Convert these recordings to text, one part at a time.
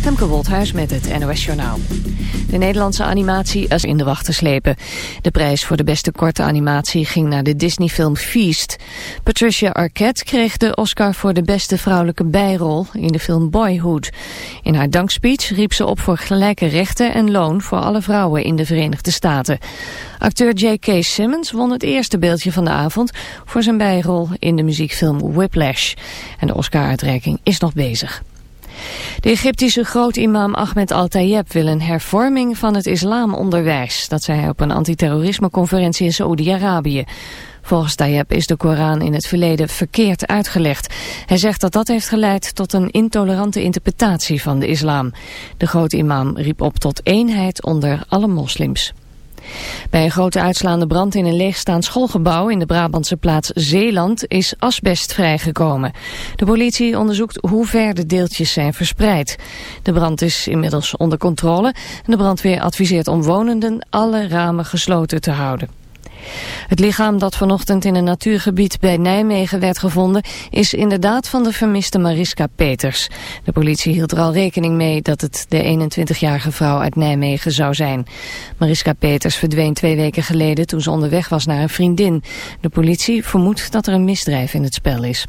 Femke Wolthuis met het NOS Journaal. De Nederlandse animatie is in de wacht te slepen. De prijs voor de beste korte animatie ging naar de Disney-film Feast. Patricia Arquette kreeg de Oscar voor de beste vrouwelijke bijrol in de film Boyhood. In haar dankspeech riep ze op voor gelijke rechten en loon voor alle vrouwen in de Verenigde Staten. Acteur J.K. Simmons won het eerste beeldje van de avond voor zijn bijrol in de muziekfilm Whiplash. En de Oscar-uitreiking is nog bezig. De Egyptische groot-imam Ahmed Al-Tayeb wil een hervorming van het islamonderwijs. Dat zei hij op een antiterrorismeconferentie in Saoedi-Arabië. Volgens Tayeb is de Koran in het verleden verkeerd uitgelegd. Hij zegt dat dat heeft geleid tot een intolerante interpretatie van de islam. De groot-imam riep op tot eenheid onder alle moslims. Bij een grote uitslaande brand in een leegstaand schoolgebouw in de Brabantse plaats Zeeland is asbest vrijgekomen. De politie onderzoekt hoe ver de deeltjes zijn verspreid. De brand is inmiddels onder controle en de brandweer adviseert omwonenden alle ramen gesloten te houden. Het lichaam dat vanochtend in een natuurgebied bij Nijmegen werd gevonden... is inderdaad van de vermiste Mariska Peters. De politie hield er al rekening mee dat het de 21-jarige vrouw uit Nijmegen zou zijn. Mariska Peters verdween twee weken geleden toen ze onderweg was naar een vriendin. De politie vermoedt dat er een misdrijf in het spel is.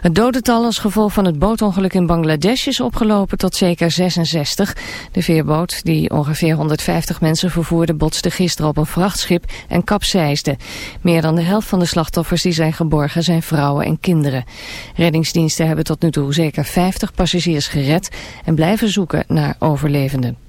Het dodental als gevolg van het bootongeluk in Bangladesh is opgelopen tot zeker 66. De veerboot, die ongeveer 150 mensen vervoerde, botste gisteren op een vrachtschip en kapseisde. Meer dan de helft van de slachtoffers die zijn geborgen zijn vrouwen en kinderen. Reddingsdiensten hebben tot nu toe zeker 50 passagiers gered en blijven zoeken naar overlevenden.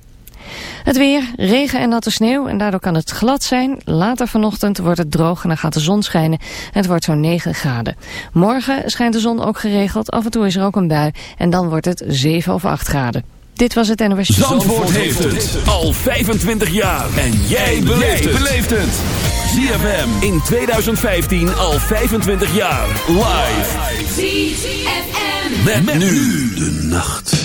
Het weer, regen en natte sneeuw en daardoor kan het glad zijn. Later vanochtend wordt het droog en dan gaat de zon schijnen en het wordt zo'n 9 graden. Morgen schijnt de zon ook geregeld, af en toe is er ook een bui en dan wordt het 7 of 8 graden. Dit was het NOS. Zandvoort, Zandvoort heeft het al 25 jaar en jij beleeft het. ZFM in 2015 al 25 jaar. Live. ZFM. met nu de nacht.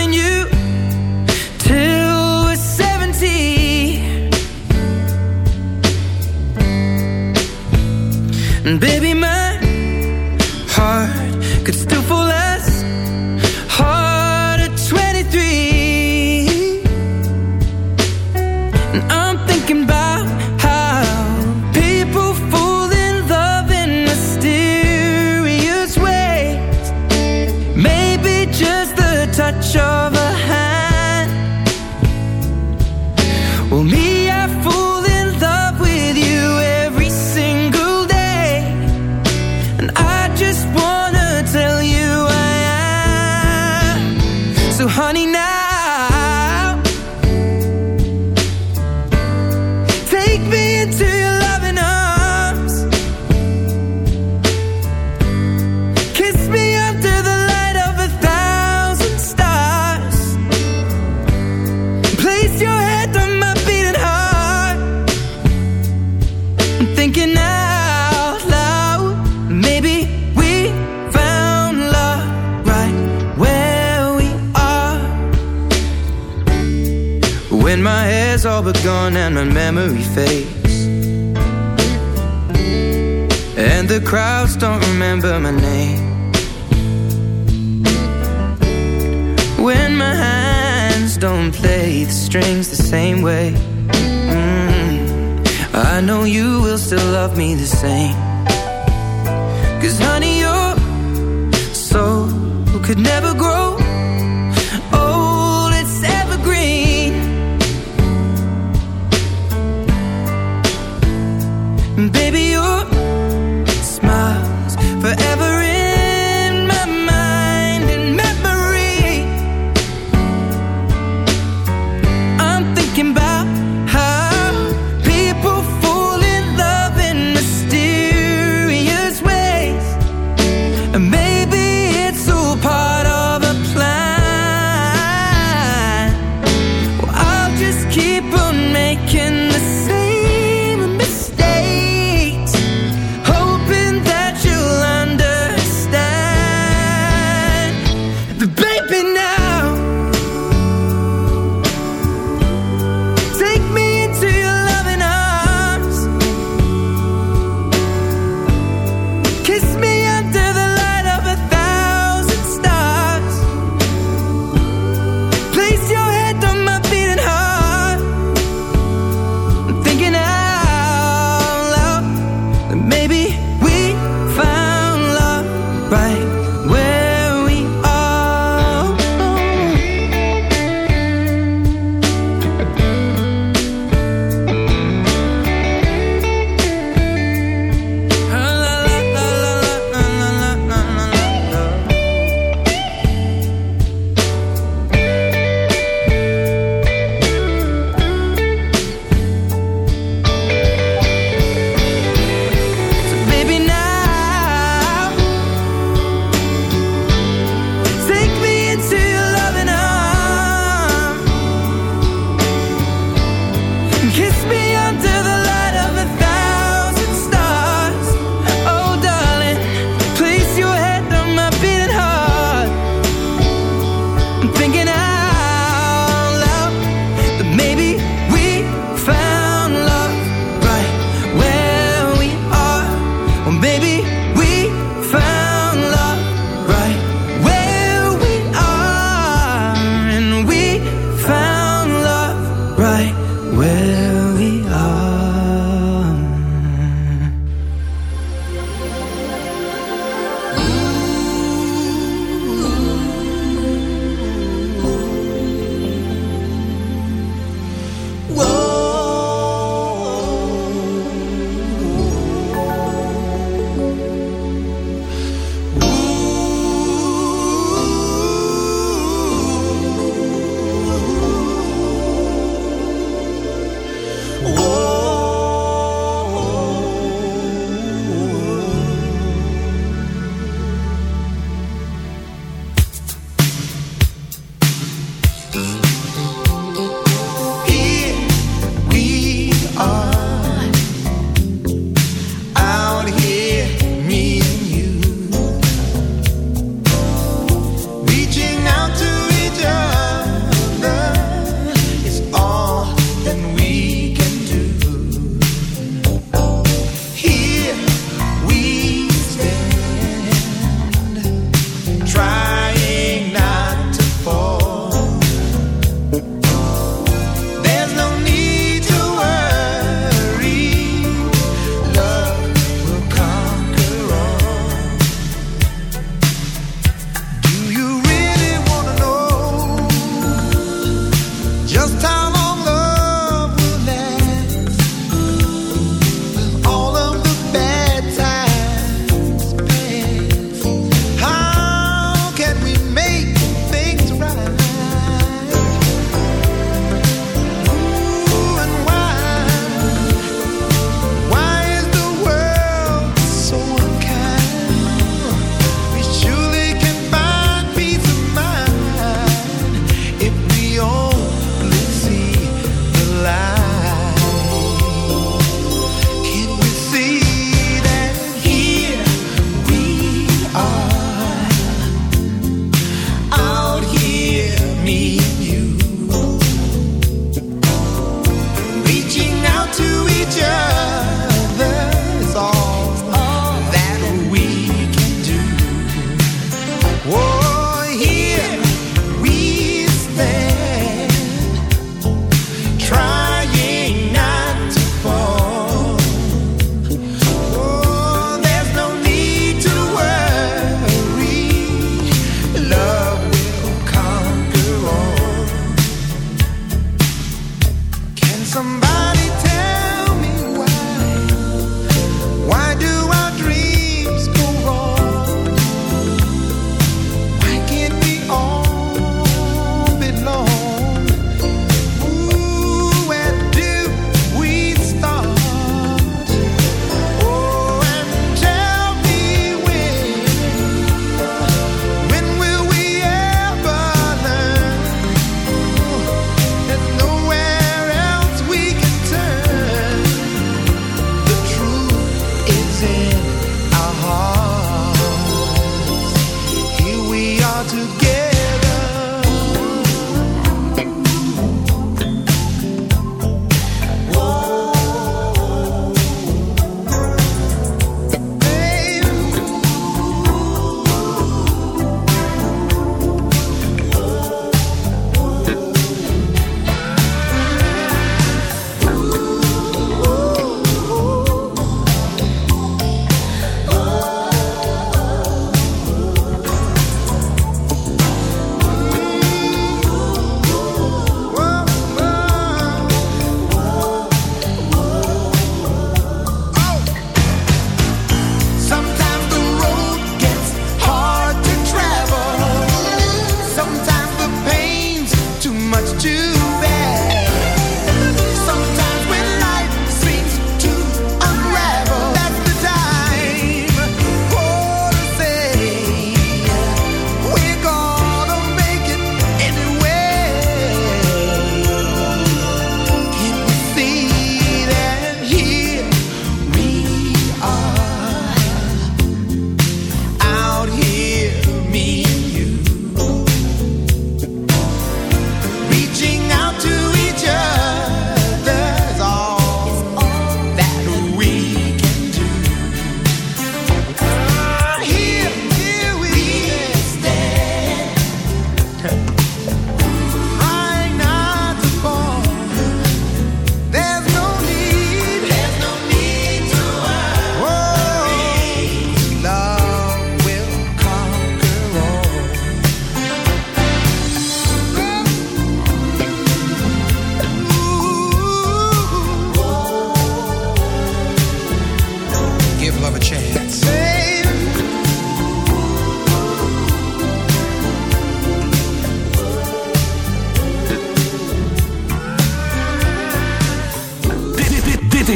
Baby,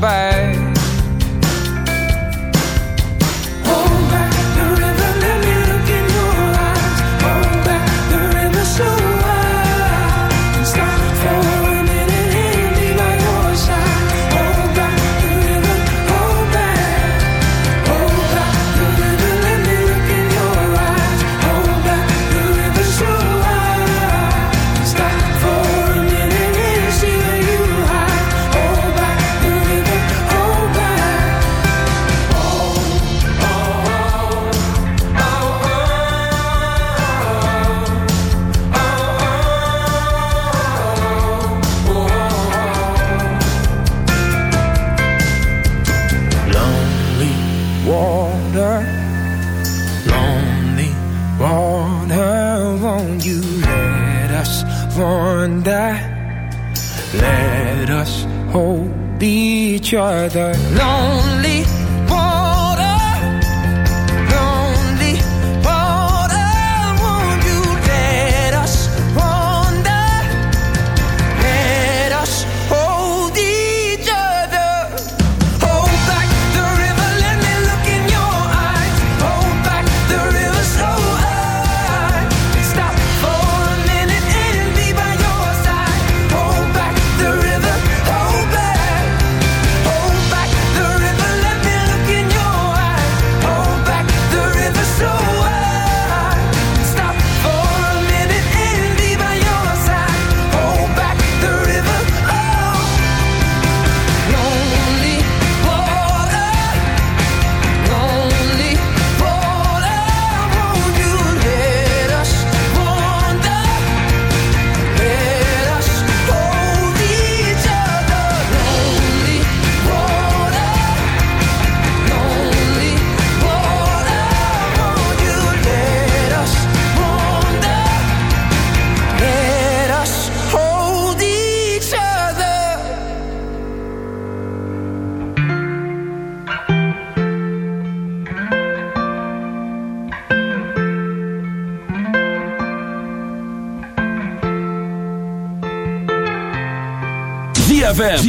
back. each other. Long